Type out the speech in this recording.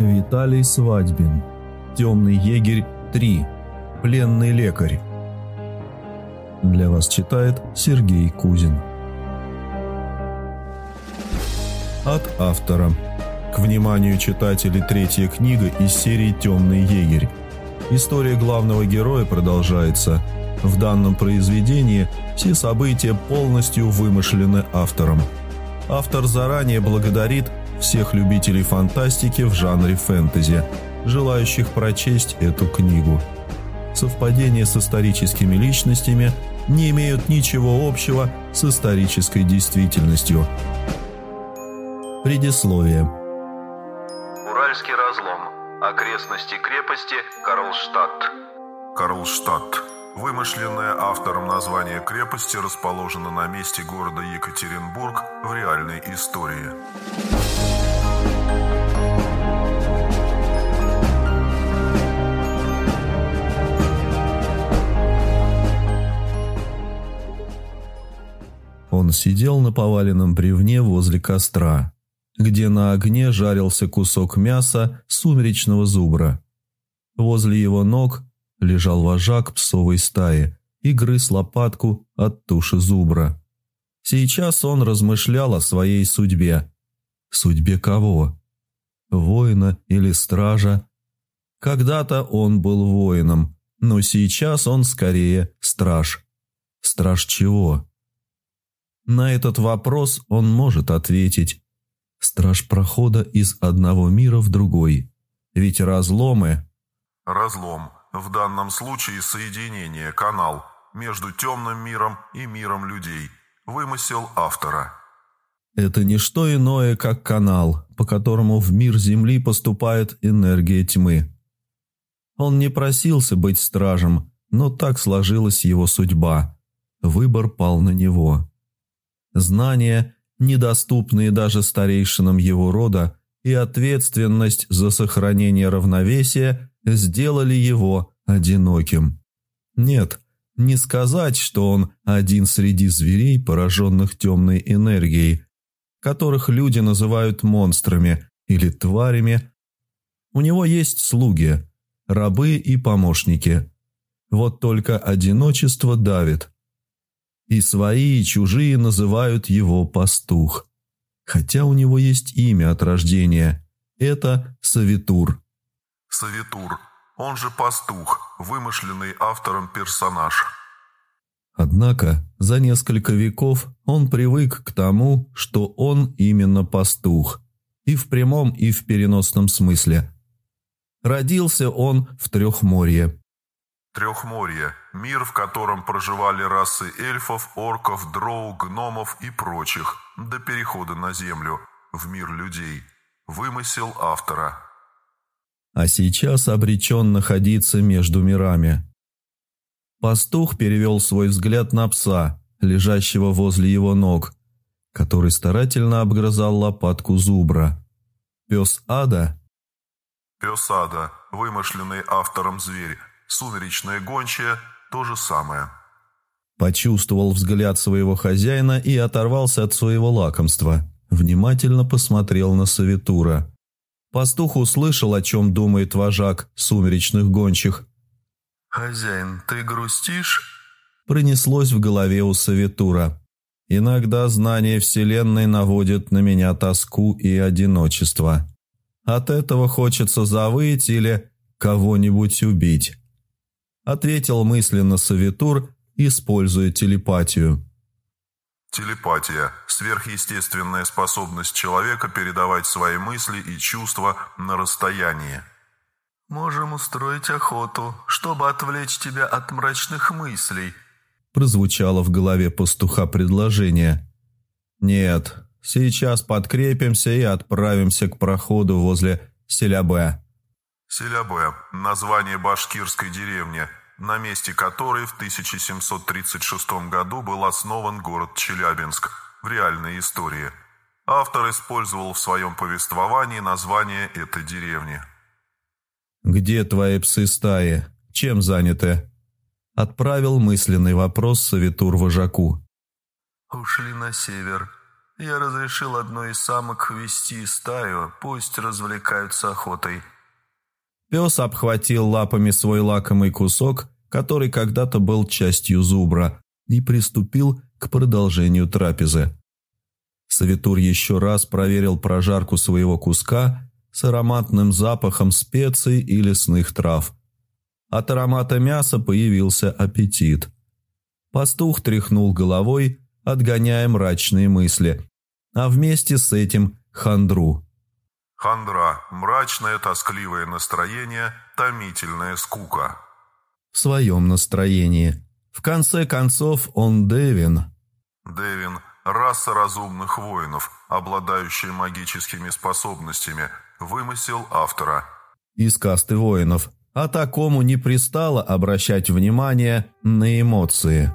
Виталий Свадьбин. Темный егерь 3. Пленный лекарь. Для вас читает Сергей Кузин. От автора. К вниманию читателей третья книга из серии «Темный егерь». История главного героя продолжается. В данном произведении все события полностью вымышлены автором. Автор заранее благодарит всех любителей фантастики в жанре фэнтези, желающих прочесть эту книгу. Совпадения с историческими личностями не имеют ничего общего с исторической действительностью. Предисловие. Уральский разлом. Окрестности крепости Карлштадт. Карлштадт. Вымышленное автором название крепости расположено на месте города Екатеринбург в реальной истории. Сидел на поваленном бревне возле костра, где на огне жарился кусок мяса сумеречного зубра. Возле его ног лежал вожак псовой стаи и грыз лопатку от туши зубра. Сейчас он размышлял о своей судьбе. Судьбе кого? Воина или стража? Когда-то он был воином, но сейчас он скорее страж. Страж чего? На этот вопрос он может ответить. Страж прохода из одного мира в другой. Ведь разломы... Разлом. В данном случае соединение, канал между темным миром и миром людей. Вымысел автора. Это не что иное, как канал, по которому в мир Земли поступает энергия тьмы. Он не просился быть стражем, но так сложилась его судьба. Выбор пал на него. Знания, недоступные даже старейшинам его рода, и ответственность за сохранение равновесия сделали его одиноким. Нет, не сказать, что он один среди зверей, пораженных темной энергией, которых люди называют монстрами или тварями. У него есть слуги, рабы и помощники. Вот только одиночество давит. И свои, и чужие называют его пастух. Хотя у него есть имя от рождения. Это Савитур. Савитур, он же пастух, вымышленный автором персонаж. Однако за несколько веков он привык к тому, что он именно пастух. И в прямом, и в переносном смысле. Родился он в Трехморье. Трехморье – мир, в котором проживали расы эльфов, орков, дроу, гномов и прочих, до перехода на Землю, в мир людей. Вымысел автора. А сейчас обречен находиться между мирами. Пастух перевел свой взгляд на пса, лежащего возле его ног, который старательно обгрызал лопатку зубра. Пес Ада? Пес Ада, вымышленный автором зверь, Сумеречная гончая – то же самое. Почувствовал взгляд своего хозяина и оторвался от своего лакомства. Внимательно посмотрел на Савитура. Пастух услышал, о чем думает вожак сумеречных гончих. «Хозяин, ты грустишь?» Пронеслось в голове у Савитура. «Иногда знание Вселенной наводит на меня тоску и одиночество. От этого хочется завыть или кого-нибудь убить» ответил мысленно Савитур, используя телепатию. Телепатия – сверхъестественная способность человека передавать свои мысли и чувства на расстоянии. «Можем устроить охоту, чтобы отвлечь тебя от мрачных мыслей», прозвучало в голове пастуха предложение. «Нет, сейчас подкрепимся и отправимся к проходу возле Селябе». Селябе – название башкирской деревни, на месте которой в 1736 году был основан город Челябинск в реальной истории. Автор использовал в своем повествовании название этой деревни. «Где твои псы стаи? Чем заняты?» Отправил мысленный вопрос Савитур вожаку. «Ушли на север. Я разрешил одной из самок вести стаю, пусть развлекаются охотой». Пес обхватил лапами свой лакомый кусок, который когда-то был частью зубра, и приступил к продолжению трапезы. Савитур еще раз проверил прожарку своего куска с ароматным запахом специй и лесных трав. От аромата мяса появился аппетит. Пастух тряхнул головой, отгоняя мрачные мысли, а вместе с этим хандру. Хандра – мрачное тоскливое настроение, томительная скука. В своем настроении. В конце концов, он Девин. Девин – раса разумных воинов, обладающая магическими способностями, вымысел автора. Из касты воинов. А такому не пристало обращать внимание на эмоции.